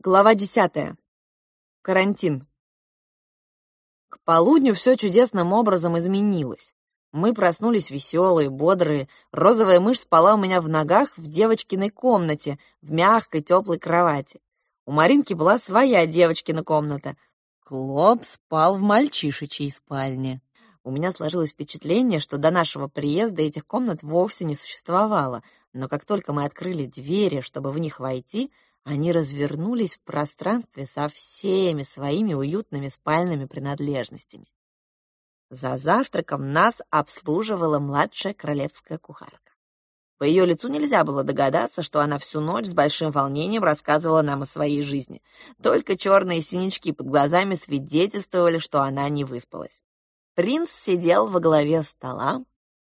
Глава десятая. Карантин. К полудню все чудесным образом изменилось. Мы проснулись веселые, бодрые. Розовая мышь спала у меня в ногах в девочкиной комнате, в мягкой, теплой кровати. У Маринки была своя девочкина комната. Клоп спал в мальчишечьей спальне. У меня сложилось впечатление, что до нашего приезда этих комнат вовсе не существовало, но как только мы открыли двери, чтобы в них войти — они развернулись в пространстве со всеми своими уютными спальными принадлежностями. За завтраком нас обслуживала младшая королевская кухарка. По ее лицу нельзя было догадаться, что она всю ночь с большим волнением рассказывала нам о своей жизни. Только черные синячки под глазами свидетельствовали, что она не выспалась. Принц сидел во главе стола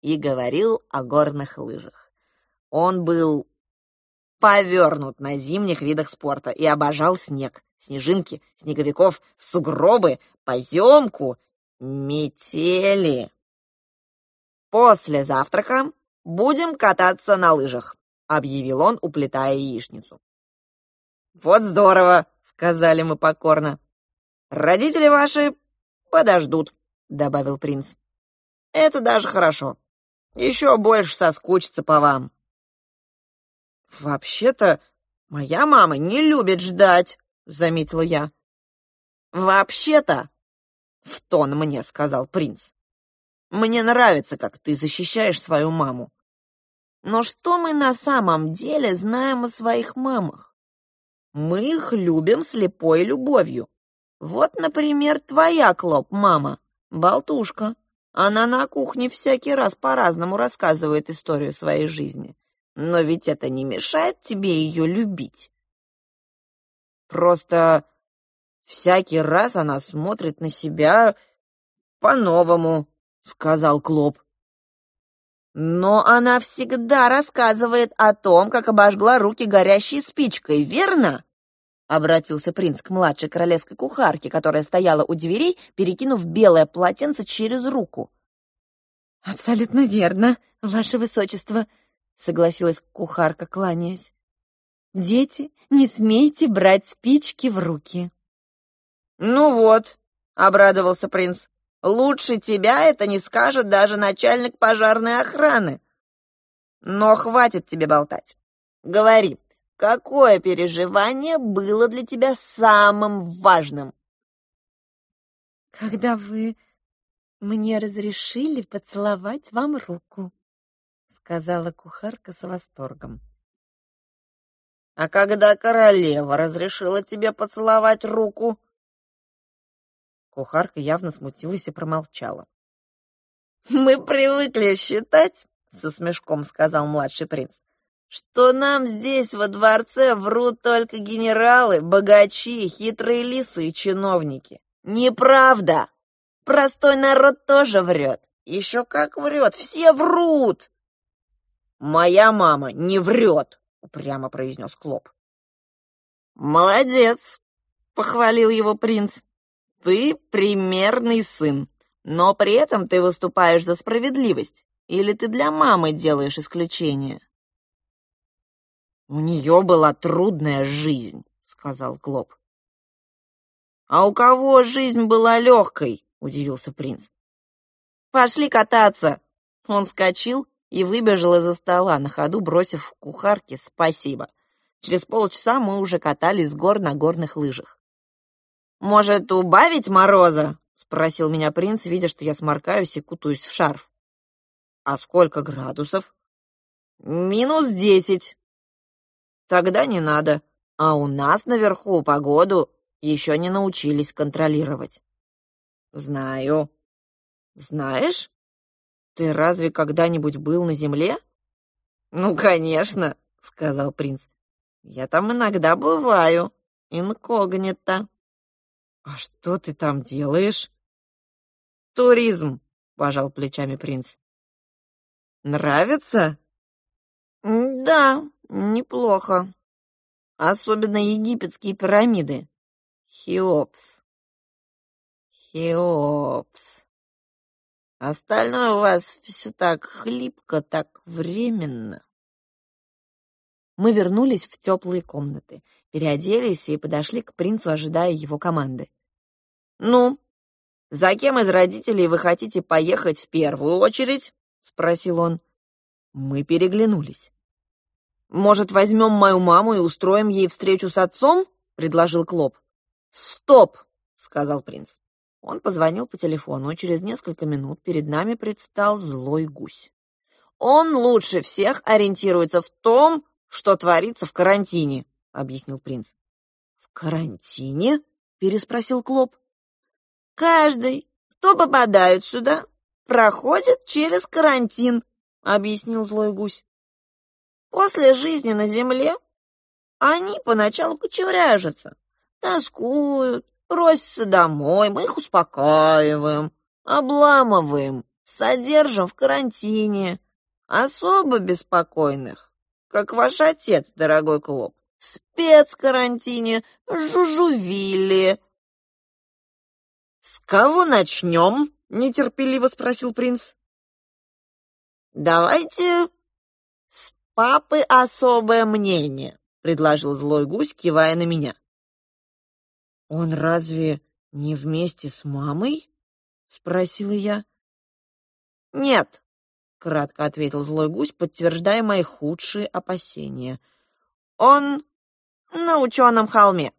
и говорил о горных лыжах. Он был повернут на зимних видах спорта и обожал снег, снежинки, снеговиков, сугробы, поземку, метели. «После завтрака будем кататься на лыжах», — объявил он, уплетая яичницу. «Вот здорово», — сказали мы покорно. «Родители ваши подождут», — добавил принц. «Это даже хорошо. Еще больше соскучится по вам». «Вообще-то моя мама не любит ждать», — заметила я. «Вообще-то», — в тон мне сказал принц, «мне нравится, как ты защищаешь свою маму. Но что мы на самом деле знаем о своих мамах? Мы их любим слепой любовью. Вот, например, твоя Клоп-мама, болтушка. Она на кухне всякий раз по-разному рассказывает историю своей жизни. Но ведь это не мешает тебе ее любить. Просто всякий раз она смотрит на себя по-новому, сказал Клоп. Но она всегда рассказывает о том, как обожгла руки горящей спичкой, верно? Обратился принц к младшей королевской кухарке, которая стояла у дверей, перекинув белое полотенце через руку. «Абсолютно верно, ваше высочество», — согласилась кухарка, кланяясь. «Дети, не смейте брать спички в руки». «Ну вот», — обрадовался принц, — «лучше тебя это не скажет даже начальник пожарной охраны. Но хватит тебе болтать. Говори, какое переживание было для тебя самым важным?» «Когда вы мне разрешили поцеловать вам руку», сказала кухарка с восторгом. А когда королева разрешила тебе поцеловать руку? Кухарка явно смутилась и промолчала. Мы привыкли считать, со смешком сказал младший принц, что нам здесь во дворце врут только генералы, богачи, хитрые лисы и чиновники. Неправда. Простой народ тоже врет. Еще как врет, все врут. «Моя мама не врет», — упрямо произнес Клоп. «Молодец», — похвалил его принц. «Ты примерный сын, но при этом ты выступаешь за справедливость. Или ты для мамы делаешь исключение?» «У нее была трудная жизнь», — сказал Клоп. «А у кого жизнь была легкой?» — удивился принц. «Пошли кататься!» Он вскочил и выбежал из-за стола, на ходу бросив кухарке «спасибо». Через полчаса мы уже катались с гор на горных лыжах. «Может, убавить мороза?» — спросил меня принц, видя, что я сморкаюсь и кутаюсь в шарф. «А сколько градусов?» «Минус десять». «Тогда не надо. А у нас наверху погоду еще не научились контролировать». «Знаю». «Знаешь?» «Ты разве когда-нибудь был на земле?» «Ну, конечно», — сказал принц. «Я там иногда бываю, инкогнито». «А что ты там делаешь?» «Туризм», — пожал плечами принц. «Нравится?» «Да, неплохо. Особенно египетские пирамиды. Хеопс». «Хеопс», Остальное у вас все так хлипко, так временно. Мы вернулись в теплые комнаты, переоделись и подошли к принцу, ожидая его команды. «Ну, за кем из родителей вы хотите поехать в первую очередь?» — спросил он. Мы переглянулись. «Может, возьмем мою маму и устроим ей встречу с отцом?» — предложил Клоп. «Стоп!» — сказал принц. Он позвонил по телефону, и через несколько минут перед нами предстал злой гусь. «Он лучше всех ориентируется в том, что творится в карантине», — объяснил принц. «В карантине?» — переспросил Клоп. «Каждый, кто попадает сюда, проходит через карантин», — объяснил злой гусь. «После жизни на земле они поначалу кочевряжутся, тоскуют, просятся домой, мы их успокаиваем, обламываем, содержим в карантине. Особо беспокойных как ваш отец, дорогой Клоп, в спецкарантине, жужувили. «С кого начнем?» — нетерпеливо спросил принц. «Давайте с папы особое мнение», — предложил злой гусь, кивая на меня. «Он разве не вместе с мамой?» — спросила я. «Нет, кратко ответил злой гусь, подтверждая мои худшие опасения. Он на ученом холме.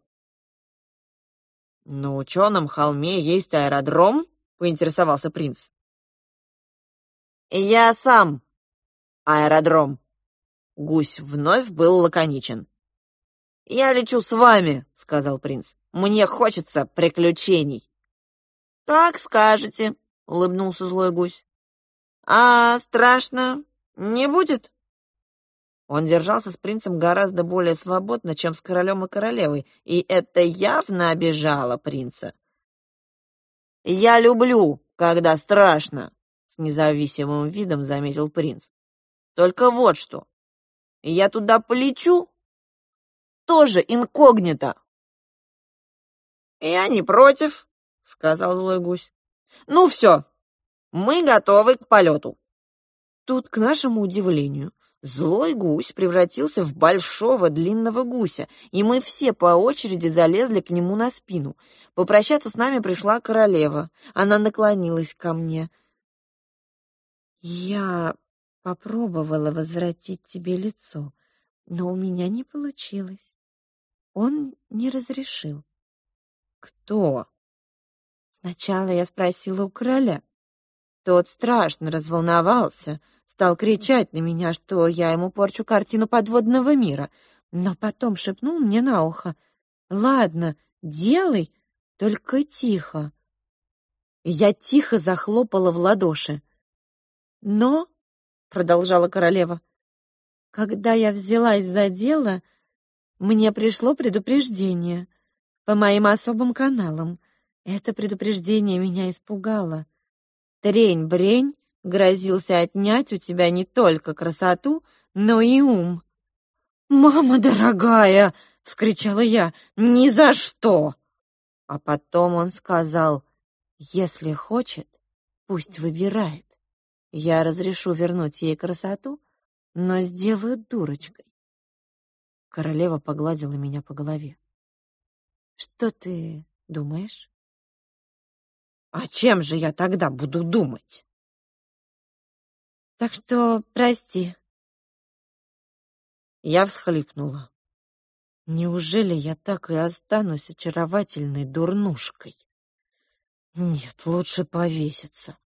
На ученом холме есть аэродром? поинтересовался принц. Я сам аэродром. Гусь вновь был лаконичен. «Я лечу с вами», — сказал принц. «Мне хочется приключений». «Так скажете», — улыбнулся злой гусь. «А страшно не будет?» Он держался с принцем гораздо более свободно, чем с королем и королевой, и это явно обижало принца. «Я люблю, когда страшно», — с независимым видом заметил принц. «Только вот что, я туда полечу, тоже инкогнито». «Я не против», — сказал злой гусь. «Ну все, мы готовы к полету. Тут, к нашему удивлению, злой гусь превратился в большого длинного гуся, и мы все по очереди залезли к нему на спину. Попрощаться с нами пришла королева. Она наклонилась ко мне. «Я попробовала возвратить тебе лицо, но у меня не получилось. Он не разрешил». «Кто?» Сначала я спросила у короля. Тот страшно разволновался, стал кричать на меня, что я ему порчу картину подводного мира, но потом шепнул мне на ухо, «Ладно, делай, только тихо». Я тихо захлопала в ладоши. «Но», — продолжала королева, «когда я взялась за дело, мне пришло предупреждение по моим особым каналам. Это предупреждение меня испугало. Трень-брень грозился отнять у тебя не только красоту, но и ум. «Мама дорогая!» — вскричала я. «Ни за что!» А потом он сказал, «Если хочет, пусть выбирает. Я разрешу вернуть ей красоту, но сделаю дурочкой». Королева погладила меня по голове. «Что ты думаешь?» А чем же я тогда буду думать? Так что прости. Я всхлипнула. Неужели я так и останусь очаровательной дурнушкой? Нет, лучше повеситься.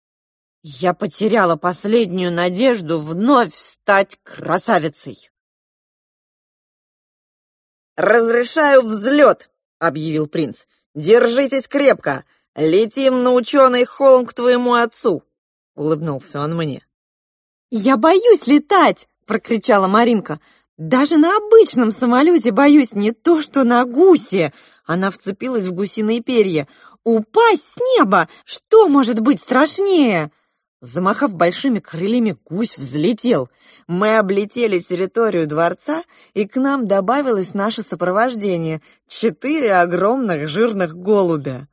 Я потеряла последнюю надежду вновь стать красавицей. «Разрешаю взлет!» — объявил принц. «Держитесь крепко! «Летим на ученый холм к твоему отцу!» — улыбнулся он мне. «Я боюсь летать!» — прокричала Маринка. «Даже на обычном самолете боюсь, не то что на гусе!» Она вцепилась в гусиные перья. «Упасть с неба! Что может быть страшнее?» Замахав большими крыльями, гусь взлетел. Мы облетели территорию дворца, и к нам добавилось наше сопровождение — четыре огромных жирных голубя.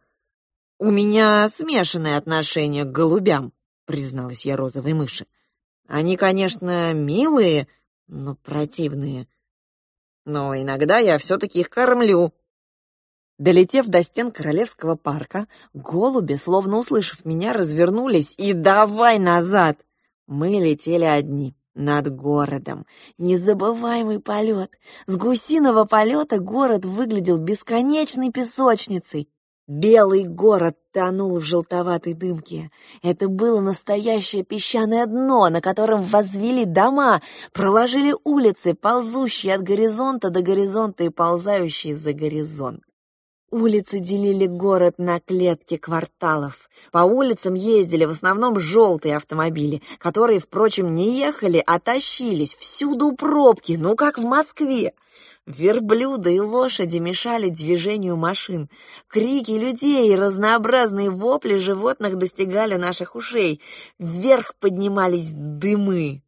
«У меня смешанное отношение к голубям», — призналась я розовой мыши. «Они, конечно, милые, но противные. но иногда я все-таки их кормлю». Долетев до стен Королевского парка, голуби, словно услышав меня, развернулись и давай назад. Мы летели одни над городом. Незабываемый полет. С гусиного полета город выглядел бесконечной песочницей. Белый город тонул в желтоватой дымке. Это было настоящее песчаное дно, на котором возвели дома, проложили улицы, ползущие от горизонта до горизонта и ползающие за горизонт. Улицы делили город на клетки кварталов. По улицам ездили в основном желтые автомобили, которые, впрочем, не ехали, а тащились. Всюду пробки, ну как в Москве. Верблюды и лошади мешали движению машин. Крики людей и разнообразные вопли животных достигали наших ушей. Вверх поднимались дымы.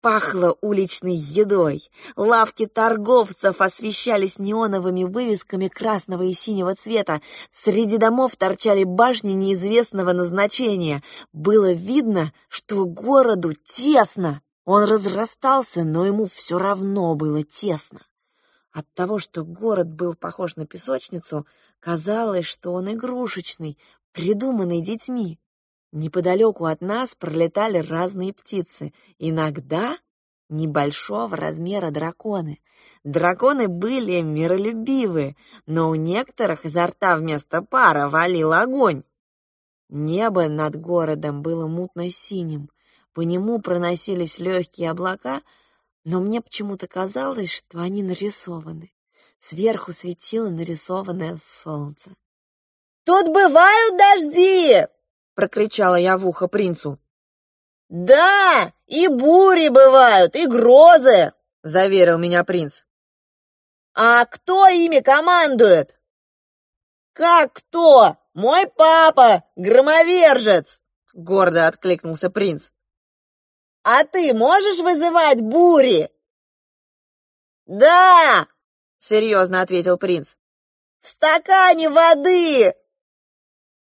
Пахло уличной едой. Лавки торговцев освещались неоновыми вывесками красного и синего цвета. Среди домов торчали башни неизвестного назначения. Было видно, что городу тесно. Он разрастался, но ему все равно было тесно. От того, что город был похож на песочницу, казалось, что он игрушечный, придуманный детьми. Неподалеку от нас пролетали разные птицы, иногда небольшого размера драконы. Драконы были миролюбивы, но у некоторых изо рта вместо пара валил огонь. Небо над городом было мутно-синим, по нему проносились легкие облака — но мне почему-то казалось, что они нарисованы. Сверху светило нарисованное солнце. «Тут бывают дожди!» — прокричала я в ухо принцу. «Да, и бури бывают, и грозы!» — заверил меня принц. «А кто ими командует?» «Как кто? Мой папа, громовержец!» — гордо откликнулся принц. А ты можешь вызывать бури?» «Да!» — серьезно ответил принц. «В стакане воды!»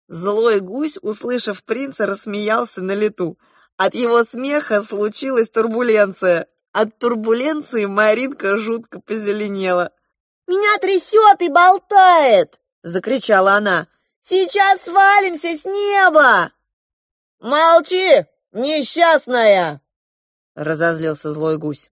Злой гусь, услышав принца, рассмеялся на лету. От его смеха случилась турбуленция. От турбуленции Маринка жутко позеленела. «Меня трясет и болтает!» — закричала она. «Сейчас свалимся с неба!» «Молчи, несчастная!» разозлился злой гусь.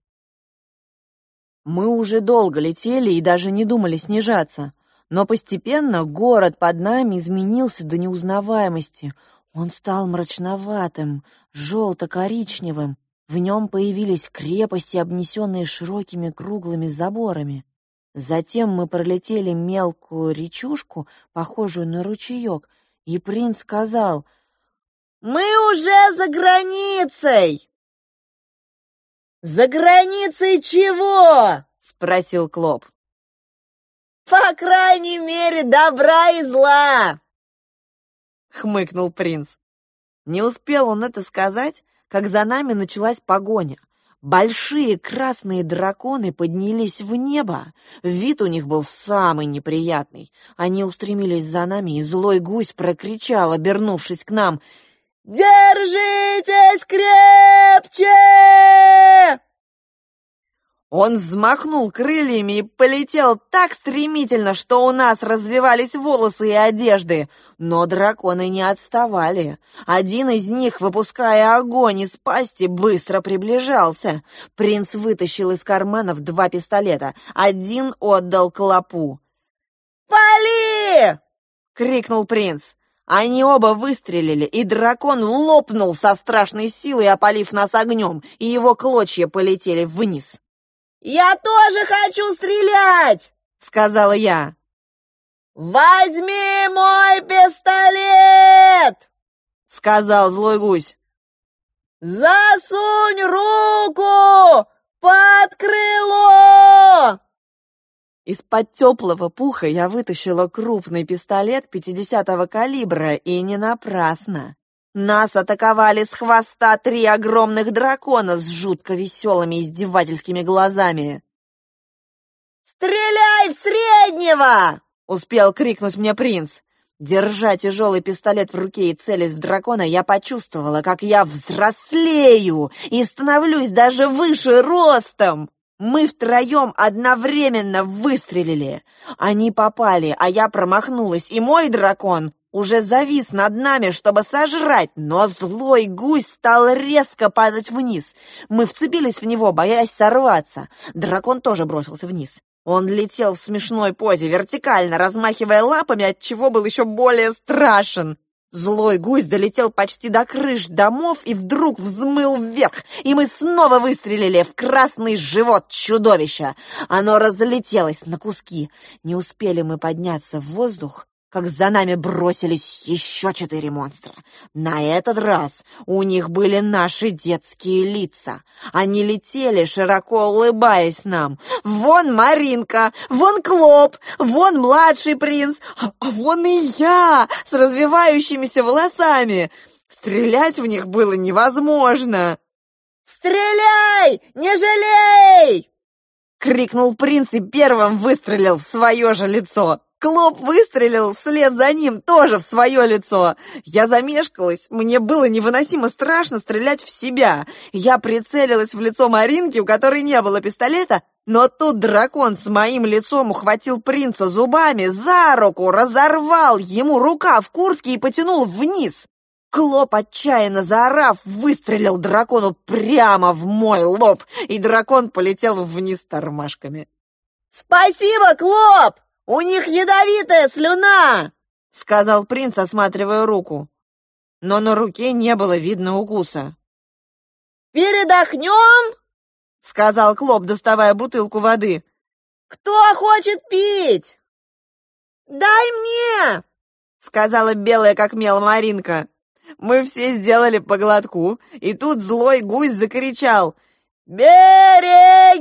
Мы уже долго летели и даже не думали снижаться, но постепенно город под нами изменился до неузнаваемости. Он стал мрачноватым, желто-коричневым. В нем появились крепости, обнесенные широкими круглыми заборами. Затем мы пролетели мелкую речушку, похожую на ручеек, и принц сказал, «Мы уже за границей!» «За границей чего?» — спросил Клоп. «По крайней мере, добра и зла!» — хмыкнул принц. Не успел он это сказать, как за нами началась погоня. Большие красные драконы поднялись в небо. Вид у них был самый неприятный. Они устремились за нами, и злой гусь прокричал, обернувшись к нам — «Держитесь крепче!» Он взмахнул крыльями и полетел так стремительно, что у нас развивались волосы и одежды. Но драконы не отставали. Один из них, выпуская огонь из пасти, быстро приближался. Принц вытащил из карманов два пистолета. Один отдал клопу. «Пали!» — крикнул принц. Они оба выстрелили, и дракон лопнул со страшной силой, опалив нас огнем, и его клочья полетели вниз. «Я тоже хочу стрелять!» — сказала я. «Возьми мой пистолет!» — сказал злой гусь. «Засунь руку под крыло!» Из-под теплого пуха я вытащила крупный пистолет 50-го калибра, и не напрасно. Нас атаковали с хвоста три огромных дракона с жутко веселыми издевательскими глазами. «Стреляй в среднего!» — успел крикнуть мне принц. Держа тяжелый пистолет в руке и целясь в дракона, я почувствовала, как я взрослею и становлюсь даже выше ростом. Мы втроем одновременно выстрелили. Они попали, а я промахнулась, и мой дракон уже завис над нами, чтобы сожрать, но злой гусь стал резко падать вниз. Мы вцепились в него, боясь сорваться. Дракон тоже бросился вниз. Он летел в смешной позе, вертикально, размахивая лапами, от чего был еще более страшен. Злой гусь долетел почти до крыш домов и вдруг взмыл вверх, и мы снова выстрелили в красный живот чудовища. Оно разлетелось на куски. Не успели мы подняться в воздух, как за нами бросились еще четыре монстра. На этот раз у них были наши детские лица. Они летели, широко улыбаясь нам. «Вон Маринка! Вон Клоп! Вон младший принц! А, а вон и я с развивающимися волосами!» Стрелять в них было невозможно. «Стреляй! Не жалей!» — крикнул принц и первым выстрелил в свое же лицо. Клоп выстрелил вслед за ним, тоже в свое лицо. Я замешкалась, мне было невыносимо страшно стрелять в себя. Я прицелилась в лицо Маринки, у которой не было пистолета, но тут дракон с моим лицом ухватил принца зубами за руку, разорвал ему рука в куртке и потянул вниз. Клоп, отчаянно заорав, выстрелил дракону прямо в мой лоб, и дракон полетел вниз тормашками. «Спасибо, Клоп!» «У них ядовитая слюна!» — сказал принц, осматривая руку. Но на руке не было видно укуса. «Передохнем?» — сказал Клоп, доставая бутылку воды. «Кто хочет пить?» «Дай мне!» — сказала белая как мел Маринка. Мы все сделали по глотку, и тут злой гусь закричал «Берегись!»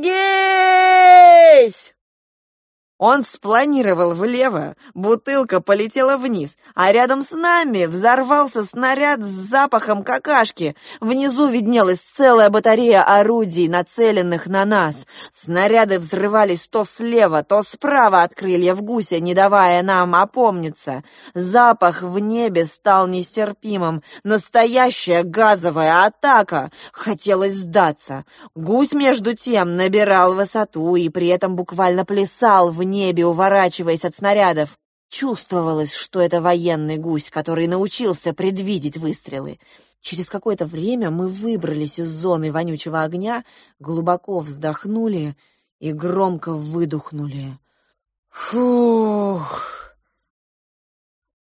Он спланировал влево, бутылка полетела вниз, а рядом с нами взорвался снаряд с запахом какашки. Внизу виднелась целая батарея орудий, нацеленных на нас. Снаряды взрывались то слева, то справа от крыльев гуся, не давая нам опомниться. Запах в небе стал нестерпимым. Настоящая газовая атака. Хотелось сдаться. Гусь, между тем, набирал высоту и при этом буквально плясал в небе, уворачиваясь от снарядов. Чувствовалось, что это военный гусь, который научился предвидеть выстрелы. Через какое-то время мы выбрались из зоны вонючего огня, глубоко вздохнули и громко выдохнули. Фух!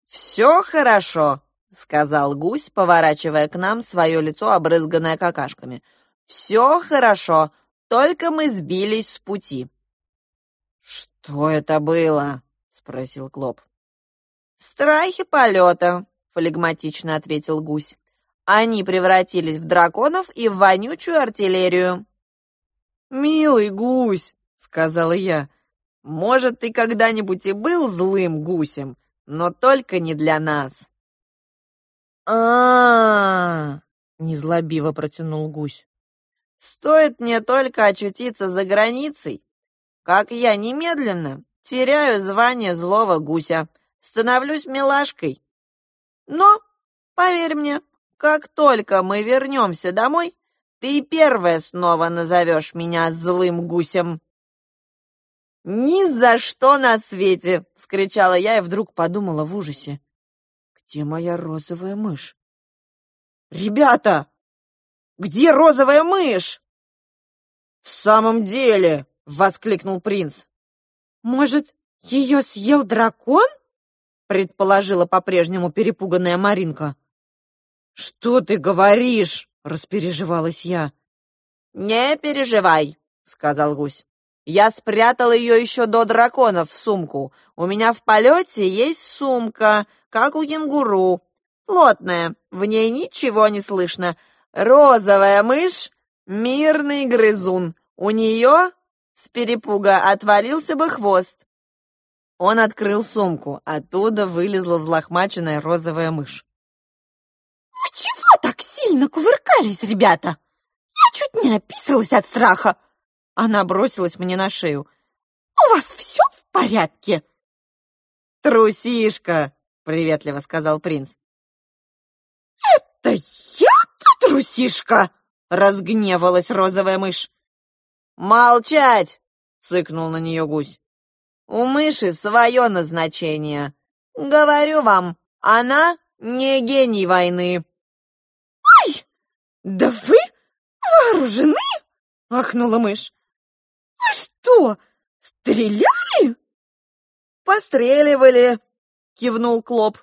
«Все хорошо», — сказал гусь, поворачивая к нам свое лицо, обрызганное какашками. «Все хорошо, только мы сбились с пути. «Что это было?» — спросил Клоп. «Страхи полета», — флегматично ответил гусь. «Они превратились в драконов и в вонючую артиллерию». «Милый гусь», — сказала я, — «может, ты когда-нибудь и был злым гусем, но только не для нас». а, -а, -а незлобиво протянул гусь. «Стоит мне только очутиться за границей, как я немедленно теряю звание злого гуся, становлюсь милашкой. Но, поверь мне, как только мы вернемся домой, ты первая снова назовешь меня злым гусем. «Ни за что на свете!» — скричала я и вдруг подумала в ужасе. «Где моя розовая мышь?» «Ребята! Где розовая мышь?» «В самом деле!» — воскликнул принц. «Может, ее съел дракон?» — предположила по-прежнему перепуганная Маринка. «Что ты говоришь?» — распереживалась я. «Не переживай», — сказал гусь. «Я спрятал ее еще до драконов в сумку. У меня в полете есть сумка, как у кенгуру. Плотная, в ней ничего не слышно. Розовая мышь — мирный грызун. У нее с перепуга отвалился бы хвост. Он открыл сумку. Оттуда вылезла взлохмаченная розовая мышь. «Вы чего так сильно кувыркались, ребята? Я чуть не описалась от страха!» Она бросилась мне на шею. «У вас все в порядке?» «Трусишка!» — приветливо сказал принц. «Это я-то трусишка?» — разгневалась розовая мышь. «Молчать!» — цыкнул на нее гусь. «У мыши свое назначение. Говорю вам, она не гений войны». «Ой, да вы вооружены?» — ахнула мышь. «Вы что, стреляли?» «Постреливали!» — кивнул Клоп.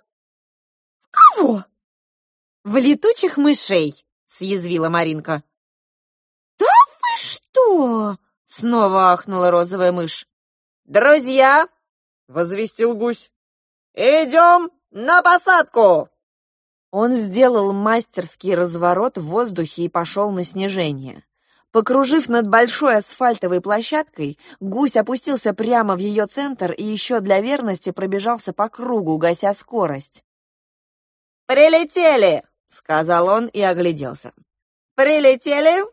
«В кого?» «В летучих мышей!» — съязвила Маринка. Снова ахнула розовая мышь. «Друзья!» — возвестил гусь. «Идем на посадку!» Он сделал мастерский разворот в воздухе и пошел на снижение. Покружив над большой асфальтовой площадкой, гусь опустился прямо в ее центр и еще для верности пробежался по кругу, гася скорость. «Прилетели!» — сказал он и огляделся. «Прилетели,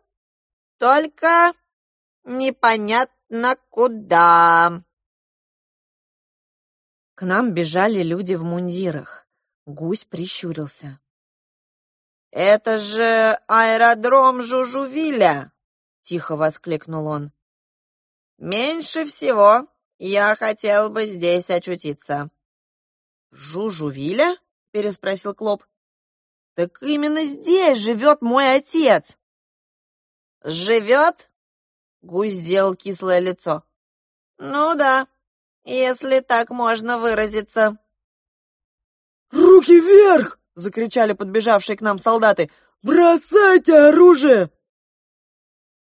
только непонятно куда». К нам бежали люди в мундирах. Гусь прищурился. «Это же аэродром Жужувиля!» тихо воскликнул он. Меньше всего я хотел бы здесь очутиться. Жужувиля? переспросил Клоп. Так именно здесь живет мой отец. Живет? Гусь сделал кислое лицо. Ну да, если так можно выразиться. «Руки вверх!» — закричали подбежавшие к нам солдаты. «Бросайте оружие!»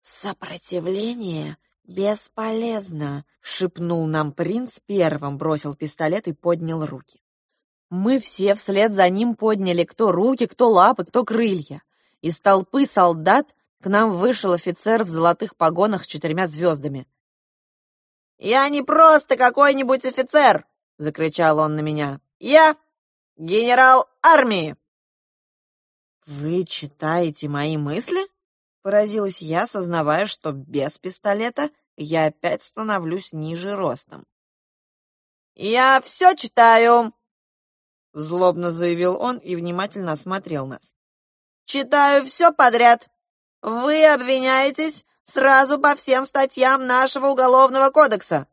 «Сопротивление бесполезно», — шепнул нам принц первым, бросил пистолет и поднял руки. Мы все вслед за ним подняли кто руки, кто лапы, кто крылья. Из толпы солдат к нам вышел офицер в золотых погонах с четырьмя звездами. «Я не просто какой-нибудь офицер!» — закричал он на меня. «Я генерал армии!» «Вы читаете мои мысли?» Поразилась я, сознавая, что без пистолета я опять становлюсь ниже ростом. «Я все читаю!» Злобно заявил он и внимательно осмотрел нас. «Читаю все подряд. Вы обвиняетесь сразу по всем статьям нашего уголовного кодекса».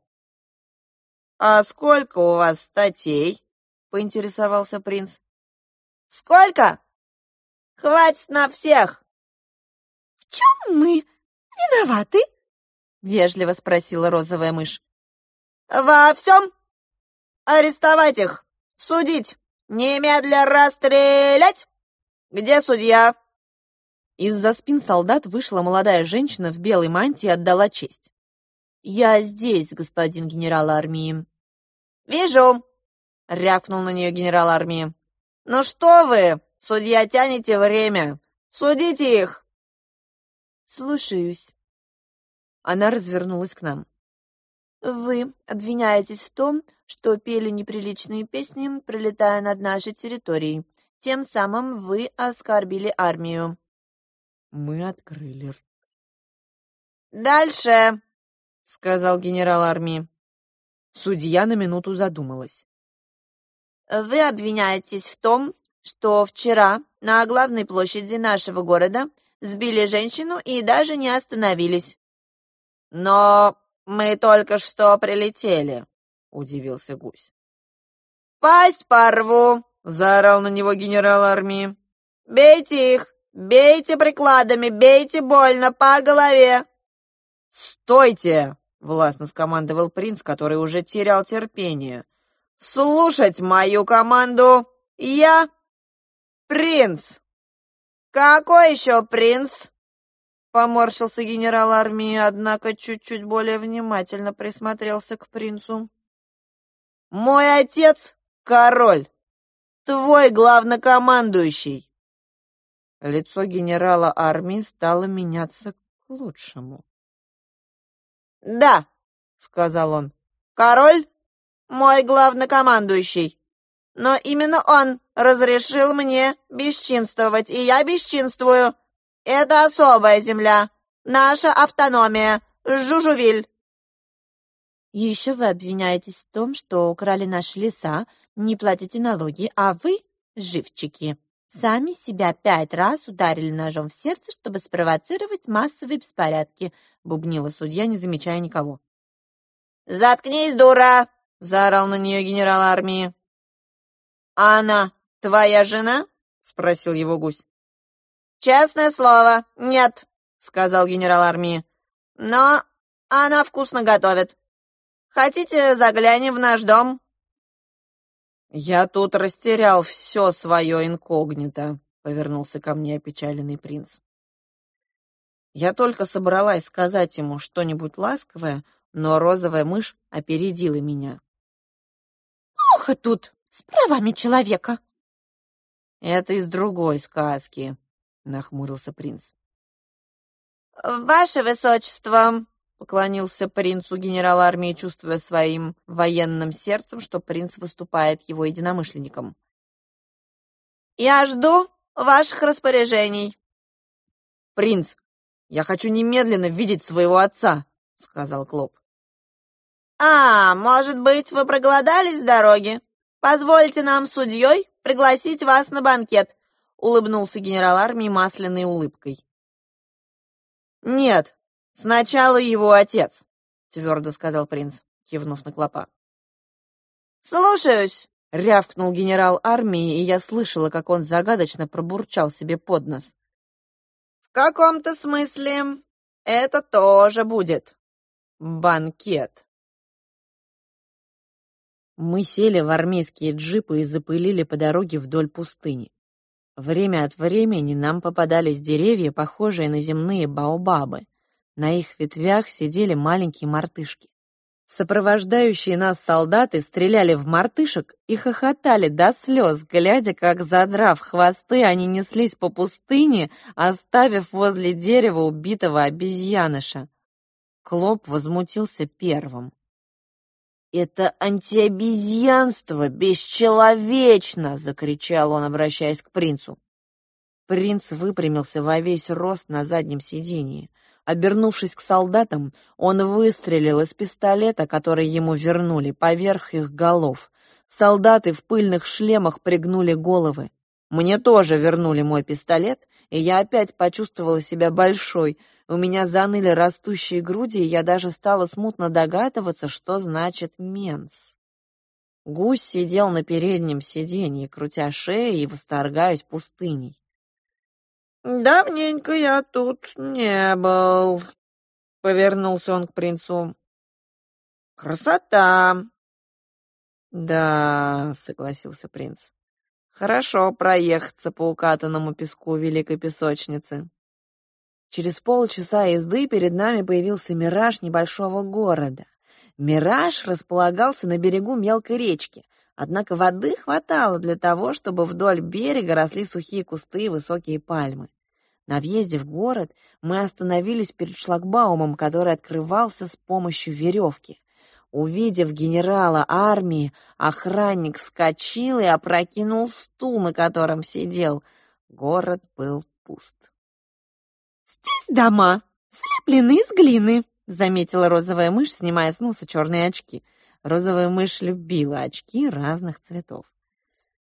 «А сколько у вас статей?» — поинтересовался принц. «Сколько? Хватит на всех!» чем мы виноваты?» — вежливо спросила розовая мышь. «Во всем? Арестовать их! Судить! Немедля расстрелять! Где судья?» Из-за спин солдат вышла молодая женщина в белой мантии и отдала честь. «Я здесь, господин генерал армии». «Вижу!» — рявкнул на нее генерал армии. «Ну что вы, судья, тянете время! Судите их!» «Слушаюсь». Она развернулась к нам. «Вы обвиняетесь в том, что пели неприличные песни, пролетая над нашей территорией. Тем самым вы оскорбили армию». Мы открыли рт. «Дальше!» — сказал генерал армии. Судья на минуту задумалась. «Вы обвиняетесь в том, что вчера на главной площади нашего города сбили женщину и даже не остановились. «Но мы только что прилетели», — удивился гусь. «Пасть порву!» — заорал на него генерал армии. «Бейте их! Бейте прикладами! Бейте больно по голове!» «Стойте!» — властно скомандовал принц, который уже терял терпение. «Слушать мою команду! Я принц!» «Какой еще принц?» Поморщился генерал армии, однако чуть-чуть более внимательно присмотрелся к принцу. «Мой отец — король, твой главнокомандующий!» Лицо генерала армии стало меняться к лучшему. «Да», — сказал он, — «король — мой главнокомандующий, но именно он разрешил мне бесчинствовать, и я бесчинствую. Это особая земля, наша автономия, Жужувиль. Еще вы обвиняетесь в том, что украли наши леса, не платите налоги, а вы — живчики, сами себя пять раз ударили ножом в сердце, чтобы спровоцировать массовые беспорядки», — бубнила судья, не замечая никого. «Заткнись, дура!» — заорал на нее генерал армии. «А она твоя жена?» — спросил его гусь. «Честное слово, нет», — сказал генерал армии. «Но она вкусно готовит. Хотите, заглянем в наш дом?» «Я тут растерял все свое инкогнито», — повернулся ко мне опечаленный принц. Я только собралась сказать ему что-нибудь ласковое, но розовая мышь опередила меня. «Плохо тут с правами человека!» «Это из другой сказки», — нахмурился принц. «Ваше высочество!» — поклонился принцу генерал армии, чувствуя своим военным сердцем, что принц выступает его единомышленником. «Я жду ваших распоряжений!» «Принц, я хочу немедленно видеть своего отца!» — сказал Клоп. «А, может быть, вы проголодались с дороги? Позвольте нам судьей пригласить вас на банкет», — улыбнулся генерал армии масляной улыбкой. «Нет, сначала его отец», — твердо сказал принц, кивнув на Клопа. «Слушаюсь», — рявкнул генерал армии, и я слышала, как он загадочно пробурчал себе под нос. «В каком-то смысле это тоже будет банкет». Мы сели в армейские джипы и запылили по дороге вдоль пустыни. Время от времени нам попадались деревья, похожие на земные баобабы. На их ветвях сидели маленькие мартышки. Сопровождающие нас солдаты стреляли в мартышек и хохотали до слез, глядя, как, задрав хвосты, они неслись по пустыне, оставив возле дерева убитого обезьяныша. Клоп возмутился первым. «Это антиобезьянство, бесчеловечно!» — закричал он, обращаясь к принцу. Принц выпрямился во весь рост на заднем сидении. Обернувшись к солдатам, он выстрелил из пистолета, который ему вернули, поверх их голов. Солдаты в пыльных шлемах пригнули головы. Мне тоже вернули мой пистолет, и я опять почувствовала себя большой — у меня заныли растущие груди, и я даже стала смутно догадываться, что значит менс. Гусь сидел на переднем сиденье, крутя шею и восторгаясь пустыней. «Давненько я тут не был», — повернулся он к принцу. «Красота!» «Да», — согласился принц. «Хорошо проехаться по укатанному песку Великой Песочницы». Через полчаса езды перед нами появился мираж небольшого города. Мираж располагался на берегу мелкой речки, однако воды хватало для того, чтобы вдоль берега росли сухие кусты и высокие пальмы. На въезде в город мы остановились перед шлагбаумом, который открывался с помощью веревки. Увидев генерала армии, охранник вскочил и опрокинул стул, на котором сидел. Город был пуст. «Здесь дома, слеплены из глины», — заметила розовая мышь, снимая с носа черные очки. Розовая мышь любила очки разных цветов.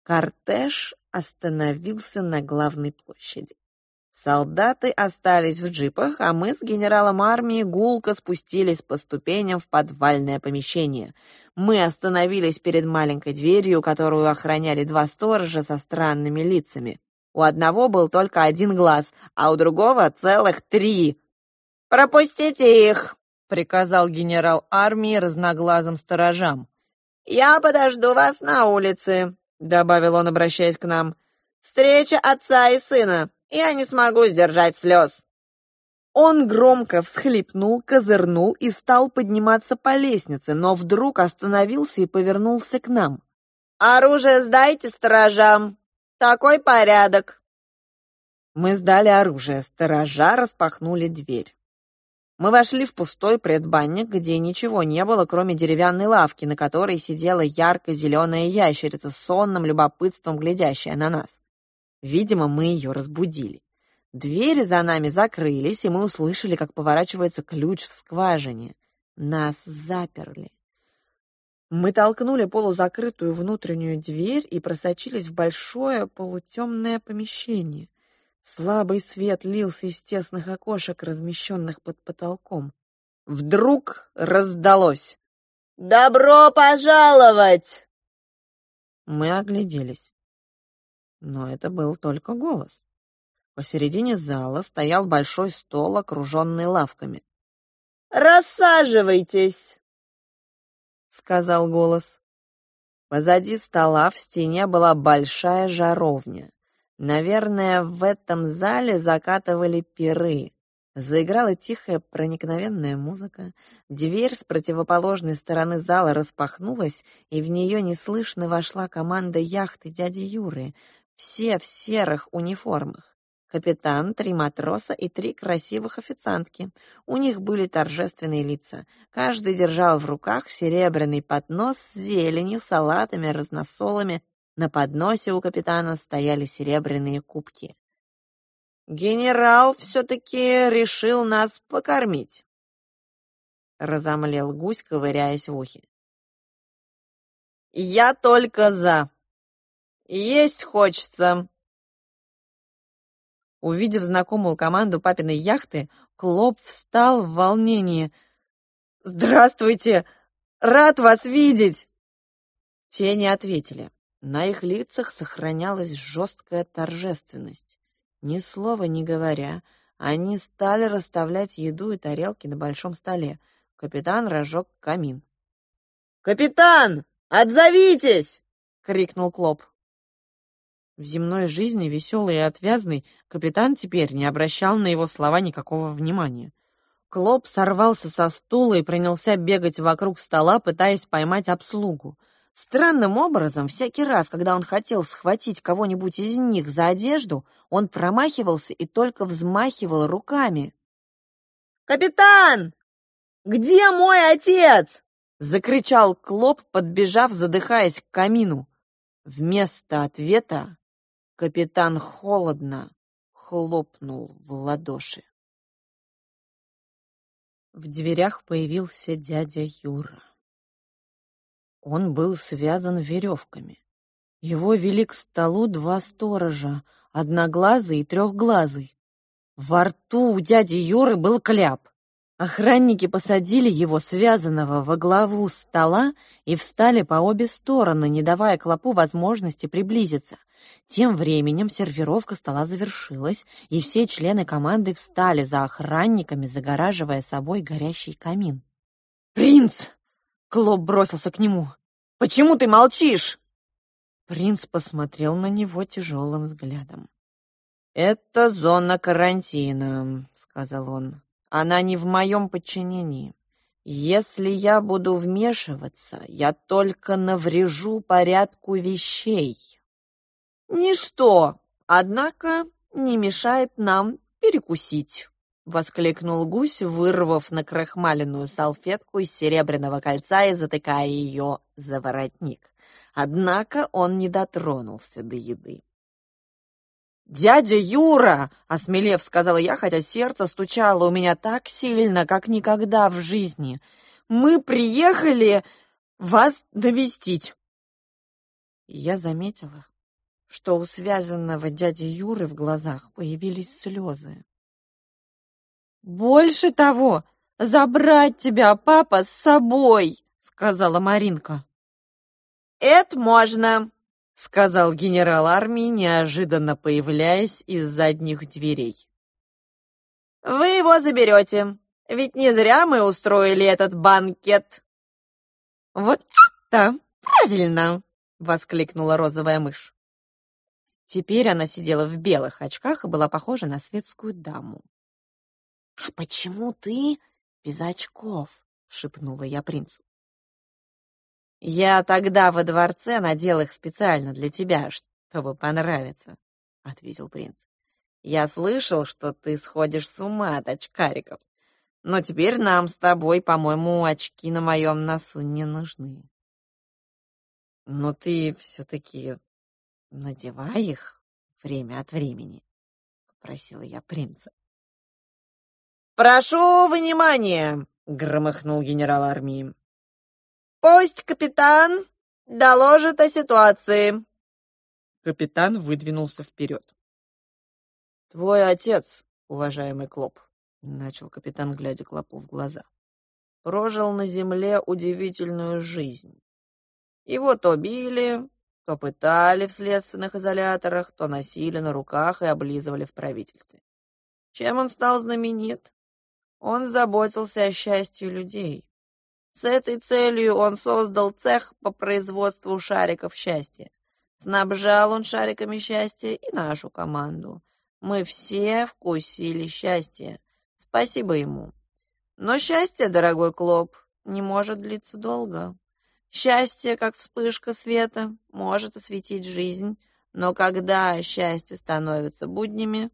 Кортеж остановился на главной площади. Солдаты остались в джипах, а мы с генералом армии гулко спустились по ступеням в подвальное помещение. Мы остановились перед маленькой дверью, которую охраняли два сторожа со странными лицами. У одного был только один глаз, а у другого целых три. «Пропустите их!» — приказал генерал армии разноглазым сторожам. «Я подожду вас на улице», — добавил он, обращаясь к нам. «Встреча отца и сына. Я не смогу сдержать слез». Он громко всхлипнул, козырнул и стал подниматься по лестнице, но вдруг остановился и повернулся к нам. «Оружие сдайте сторожам!» Такой порядок!» Мы сдали оружие, сторожа распахнули дверь. Мы вошли в пустой предбанник, где ничего не было, кроме деревянной лавки, на которой сидела ярко-зеленая ящерица с сонным любопытством, глядящая на нас. Видимо, мы ее разбудили. Двери за нами закрылись, и мы услышали, как поворачивается ключ в скважине. Нас заперли. Мы толкнули полузакрытую внутреннюю дверь и просочились в большое полутемное помещение. Слабый свет лился из тесных окошек, размещенных под потолком. Вдруг раздалось. «Добро пожаловать!» Мы огляделись. Но это был только голос. Посередине зала стоял большой стол, окруженный лавками. «Рассаживайтесь!» — сказал голос. Позади стола в стене была большая жаровня. Наверное, в этом зале закатывали пиры. Заиграла тихая проникновенная музыка. Дверь с противоположной стороны зала распахнулась, и в нее неслышно вошла команда яхты дяди Юры, все в серых униформах. Капитан, три матроса и три красивых официантки. У них были торжественные лица. Каждый держал в руках серебряный поднос с зеленью, салатами, разносолами. На подносе у капитана стояли серебряные кубки. «Генерал все-таки решил нас покормить», — разомлел гусь, ковыряясь в ухе. «Я только за. Есть хочется», Увидев знакомую команду папиной яхты, Клоп встал в волнении. «Здравствуйте! Рад вас видеть!» Те не ответили. На их лицах сохранялась жесткая торжественность. Ни слова не говоря, они стали расставлять еду и тарелки на большом столе. Капитан разжег камин. «Капитан, отзовитесь!» — крикнул Клоп. В земной жизни веселый и отвязный капитан теперь не обращал на его слова никакого внимания. Клоп сорвался со стула и принялся бегать вокруг стола, пытаясь поймать обслугу. Странным образом, всякий раз, когда он хотел схватить кого-нибудь из них за одежду, он промахивался и только взмахивал руками. «Капитан! Где мой отец?» — закричал Клоп, подбежав, задыхаясь к камину. Вместо ответа Капитан холодно хлопнул в ладоши. В дверях появился дядя Юра. Он был связан веревками. Его вели к столу два сторожа, одноглазый и трехглазый. Во рту у дяди Юры был кляп. Охранники посадили его, связанного, во главу стола и встали по обе стороны, не давая клопу возможности приблизиться. Тем временем сервировка стола завершилась, и все члены команды встали за охранниками, загораживая собой горящий камин. «Принц!» — Клоп бросился к нему. «Почему ты молчишь?» Принц посмотрел на него тяжелым взглядом. «Это зона карантина», — сказал он. Она не в моем подчинении. Если я буду вмешиваться, я только наврежу порядку вещей. Ничто, однако, не мешает нам перекусить. — воскликнул гусь, вырвав накрахмаленную салфетку из серебряного кольца и затыкая ее за воротник. Однако он не дотронулся до еды. «Дядя Юра!» — осмелев сказала я, хотя сердце стучало у меня так сильно, как никогда в жизни. «Мы приехали вас навестить!» Я заметила, что у связанного дяди Юры в глазах появились слезы. «Больше того, забрать тебя, папа, с собой!» — сказала Маринка. «Это можно!» — сказал генерал армии, неожиданно появляясь из задних дверей. «Вы его заберете, ведь не зря мы устроили этот банкет». «Вот это правильно!» — воскликнула розовая мышь. Теперь она сидела в белых очках и была похожа на светскую даму. «А почему ты без очков?» — шепнула я принцу. «Я тогда во дворце надел их специально для тебя, чтобы понравиться», — ответил принц. «Я слышал, что ты сходишь с ума от очкариков, но теперь нам с тобой, по-моему, очки на моем носу не нужны». «Но ты все-таки надевай их время от времени», — попросила я принца. «Прошу внимания!» — громыхнул генерал армии. Пусть капитан доложит о ситуации. Капитан выдвинулся вперед. «Твой отец, уважаемый Клоп», — начал капитан, глядя Клопу в глаза, — «прожил на земле удивительную жизнь. Его то били, то пытали в следственных изоляторах, то носили на руках и облизывали в правительстве. Чем он стал знаменит? Он заботился о счастье людей. С этой целью он создал цех по производству шариков счастья. Снабжал он шариками счастья и нашу команду. Мы все вкусили счастье. Спасибо ему. Но счастье, дорогой Клоп, не может длиться долго. Счастье, как вспышка света, может осветить жизнь, но когда счастье становится буднями,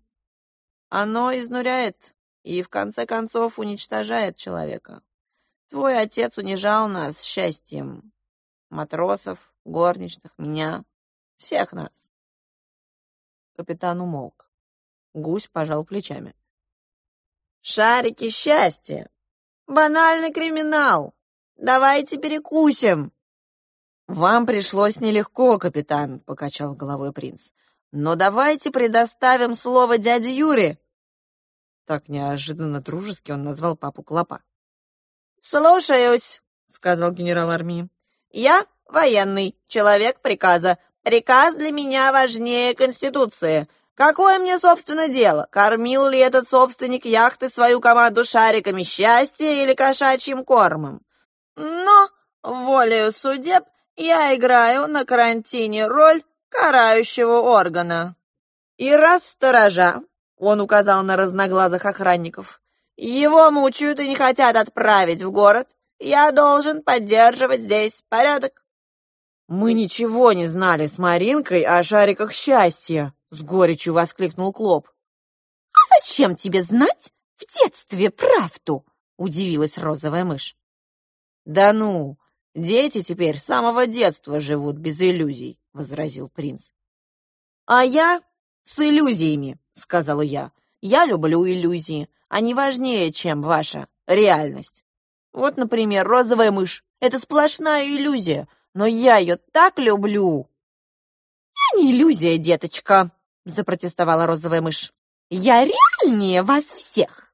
оно изнуряет и в конце концов уничтожает человека. Твой отец унижал нас счастьем. Матросов, горничных, меня, всех нас. Капитан умолк. Гусь пожал плечами. Шарики счастья. Банальный криминал. Давайте перекусим!» «Вам пришлось нелегко, капитан», — покачал головой принц. «Но давайте предоставим слово дяде Юре». Так неожиданно дружески он назвал папу Клопа. «Слушаюсь», — сказал генерал армии. «Я военный, человек приказа. Приказ для меня важнее Конституции. Какое мне, собственно, дело, кормил ли этот собственник яхты свою команду шариками счастья или кошачьим кормом? Но, волею судеб, я играю на карантине роль карающего органа. И раз сторожа, он указал на разноглазых охранников, его мучают и не хотят отправить в город, я должен поддерживать здесь порядок. «Мы ничего не знали с Маринкой о шариках счастья!» — с горечью воскликнул Клоп. «А зачем тебе знать в детстве правду?» — удивилась розовая мышь. «Да ну, дети теперь с самого детства живут без иллюзий», — возразил принц. «А я с иллюзиями», — сказала я. «Я люблю иллюзии. Они важнее, чем ваша реальность. Вот, например, розовая мышь. Это сплошная иллюзия, но я ее так люблю!» «Я не иллюзия, деточка!» — запротестовала розовая мышь. «Я реальнее вас всех!»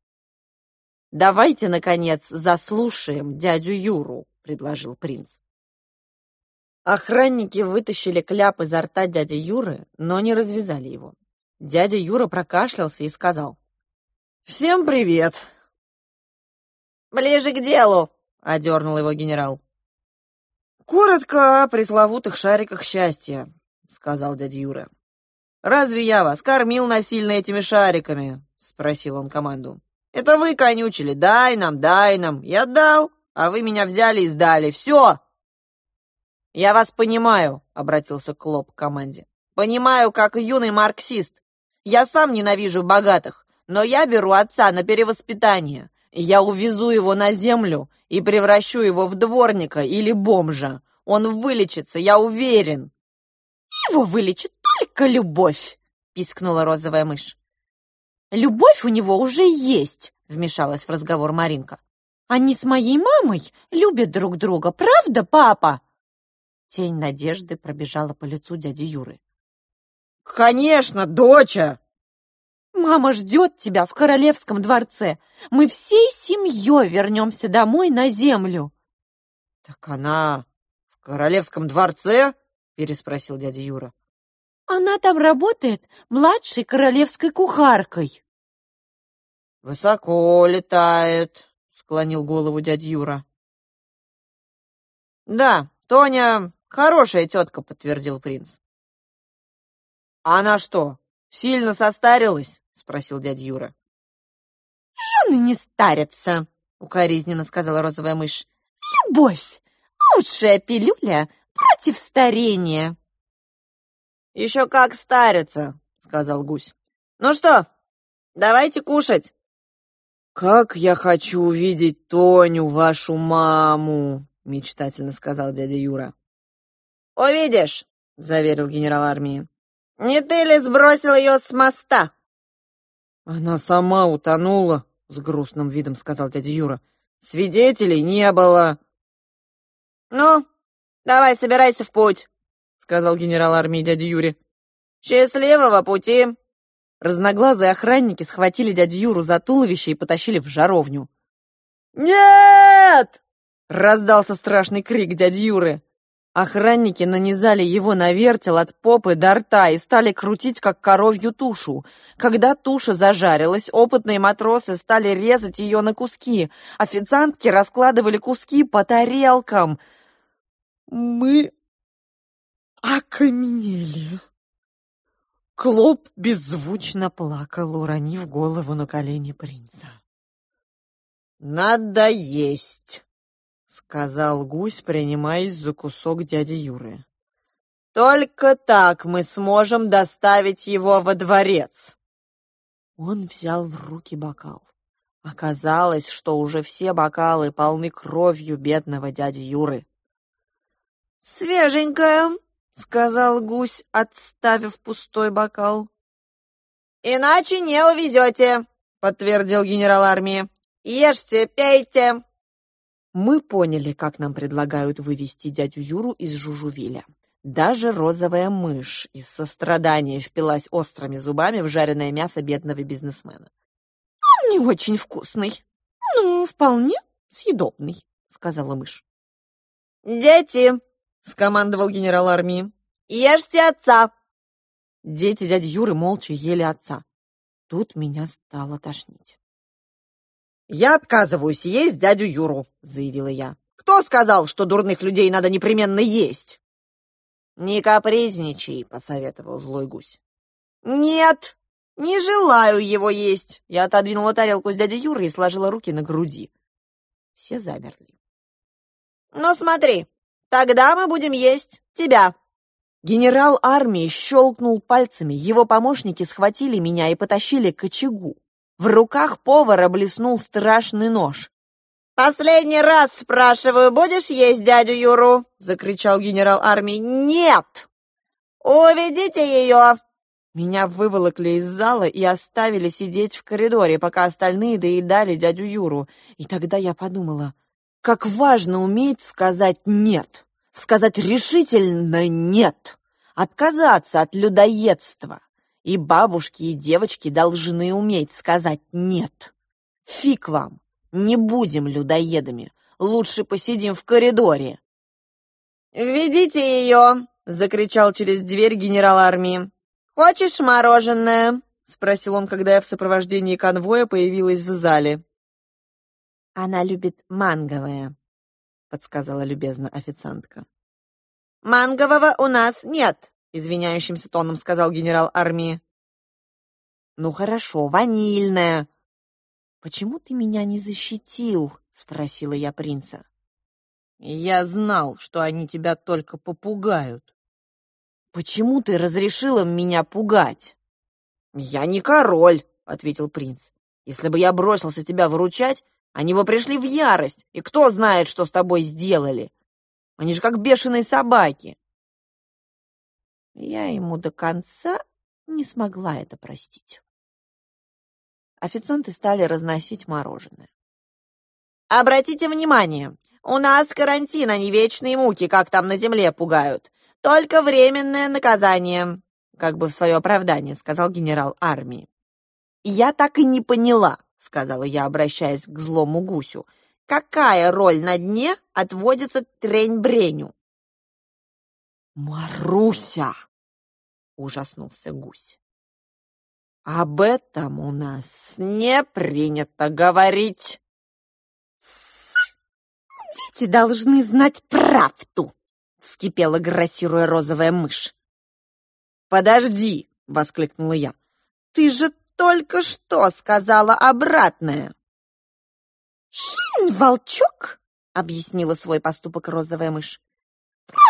«Давайте, наконец, заслушаем дядю Юру», — предложил принц. Охранники вытащили кляп изо рта дяди Юры, но не развязали его. Дядя Юра прокашлялся и сказал. «Всем привет!» «Ближе к делу!» — одернул его генерал. «Коротко о пресловутых шариках счастья», — сказал дядя Юра. «Разве я вас кормил насильно этими шариками?» — спросил он команду. «Это вы конючили. Дай нам, дай нам. Я дал, а вы меня взяли и сдали. Все!» «Я вас понимаю», — обратился Клоп к команде. «Понимаю, как юный марксист. Я сам ненавижу богатых, но я беру отца на перевоспитание. Я увезу его на землю и превращу его в дворника или бомжа. Он вылечится, я уверен. Его вылечит только любовь, пискнула розовая мышь. Любовь у него уже есть, вмешалась в разговор Маринка. Они с моей мамой любят друг друга, правда, папа? Тень надежды пробежала по лицу дяди Юры. «Конечно, доча!» Мама ждет тебя в королевском дворце. Мы всей семьей вернемся домой на землю. Так она в королевском дворце? Переспросил дядя Юра. Она там работает младшей королевской кухаркой. Высоко летает, склонил голову дядя Юра. Да, Тоня хорошая тетка, подтвердил принц. А она что, сильно состарилась? — спросил дядя Юра. «Жены не старятся», — укоризненно сказала розовая мышь. «Любовь — лучшая пилюля против старения». «Еще как старятся», — сказал гусь. «Ну что, давайте кушать». «Как я хочу увидеть Тоню, вашу маму!» — мечтательно сказал дядя Юра. «Увидишь», — заверил генерал армии. «Не ты ли сбросил ее с моста?» «Она сама утонула», — с грустным видом сказал дядя Юра. «Свидетелей не было». «Ну, давай, собирайся в путь», — сказал генерал армии дядя Юрий. «Счастливого пути!» Разноглазые охранники схватили дядю Юру за туловище и потащили в жаровню. «Нет!» — раздался страшный крик дяди Юры. Охранники нанизали его на вертел от попы до рта и стали крутить, как коровью тушу. Когда туша зажарилась, опытные матросы стали резать ее на куски. Официантки раскладывали куски по тарелкам. Мы окаменели. Клоп беззвучно плакал, уронив голову на колени принца. «Надо есть!» Сказал гусь, принимаясь за кусок дяди Юры. Только так мы сможем доставить его во дворец. Он взял в руки бокал. Оказалось, что уже все бокалы полны кровью бедного дяди Юры. «Свеженькая», — сказал гусь, отставив пустой бокал. «Иначе не увезете», — подтвердил генерал армии. «Ешьте, пейте, мы поняли, как нам предлагают вывести дядю Юру из Жужувиля. Даже розовая мышь из сострадания впилась острыми зубами в жареное мясо бедного бизнесмена. «Он не очень вкусный, но вполне съедобный», — сказала мышь. «Дети!» — скомандовал генерал армии. «Ешьте отца!» Дети дяди Юры молча ели отца. Тут меня стало тошнить. «Я отказываюсь есть дядю Юру», — заявила я. «Кто сказал, что дурных людей надо непременно есть?» «Не капризничай», — посоветовал злой гусь. «Нет, не желаю его есть!» Я отодвинула тарелку с дядей Юрой и сложила руки на груди. Все замерли. «Ну смотри, тогда мы будем есть тебя!» Генерал армии щелкнул пальцами, его помощники схватили меня и потащили к очагу. В руках повара блеснул страшный нож. «Последний раз спрашиваю, будешь есть дядю Юру?» — закричал генерал армии. «Нет! Уведите ее!» Меня выволокли из зала и оставили сидеть в коридоре, пока остальные доедали дядю Юру. И тогда я подумала, как важно уметь сказать «нет», сказать решительно «нет», отказаться от людоедства. И бабушки, и девочки должны уметь сказать «нет». Фиг вам, не будем людоедами, лучше посидим в коридоре. «Ведите ее!» — закричал через дверь генерал армии. «Хочешь мороженое?» — спросил он, когда я в сопровождении конвоя появилась в зале. «Она любит манговое», — подсказала любезно официантка. «Мангового у нас нет», извиняющимся тоном сказал генерал армии. Ну хорошо, ванильная. Почему ты меня не защитил? спросила я принца. Я знал, что они тебя только попугают. Почему ты разрешил им меня пугать? Я не король, ответил принц. Если бы я бросился тебя выручать, они бы пришли в ярость, и кто знает, что с тобой сделали. Они же как бешеные собаки. Я ему до конца не смогла это простить. Официанты стали разносить мороженое. «Обратите внимание, у нас карантин, а не вечные муки, как там на земле пугают. Только временное наказание», как бы в свое оправдание сказал генерал армии. «Я так и не поняла», — сказала я, обращаясь к злому гусю, «какая роль на дне отводится трень-бреню?» «Маруся!» — ужаснулся гусь. «Об этом у нас не принято говорить!» «Дети должны знать правду!» — вскипела, грассируя розовая мышь. «Подожди!» — воскликнула я. «Ты же только что сказала обратное!» «Жизнь, волчок!» — объяснила свой поступок розовая мышь.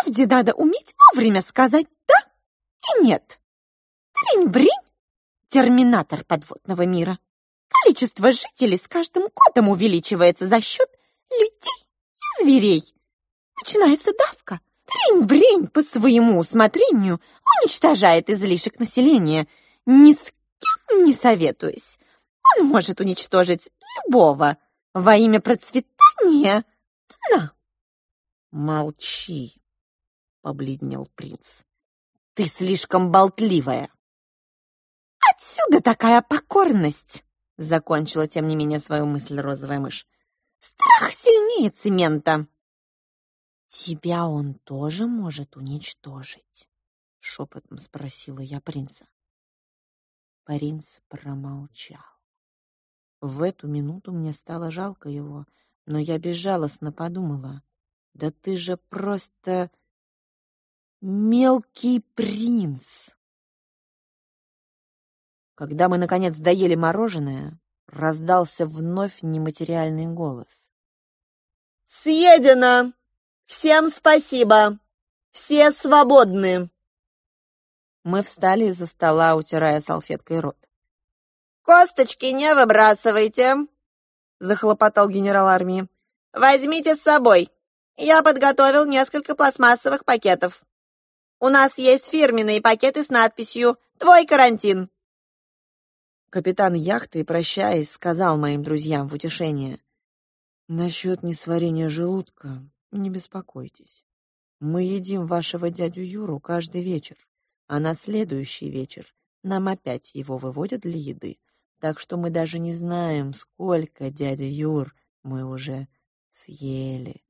Правде надо уметь вовремя сказать «да» и «нет». Трень-брень — терминатор подводного мира. Количество жителей с каждым годом увеличивается за счет людей и зверей. Начинается давка. Трень-брень по своему усмотрению уничтожает излишек населения, ни с кем не советуясь. Он может уничтожить любого во имя процветания дна. Молчи, побледнел принц. Ты слишком болтливая. Отсюда такая покорность, закончила тем не менее свою мысль розовая мышь. Страх сильнее цемента. Тебя он тоже может уничтожить, шепотом спросила я принца. Принц промолчал. В эту минуту мне стало жалко его, но я безжалостно подумала: "Да ты же просто мелкий принц". Когда мы наконец доели мороженое, раздался вновь нематериальный голос. «Съедено! Всем спасибо! Все свободны!» Мы встали из-за стола, утирая салфеткой рот. «Косточки не выбрасывайте!» — захлопотал генерал армии. «Возьмите с собой. Я подготовил несколько пластмассовых пакетов. У нас есть фирменные пакеты с надписью «Твой карантин». Капитан яхты, прощаясь, сказал моим друзьям в утешение. «Насчет несварения желудка не беспокойтесь. Мы едим вашего дядю Юру каждый вечер, а на следующий вечер нам опять его выводят для еды, так что мы даже не знаем, сколько дядя Юр мы уже съели».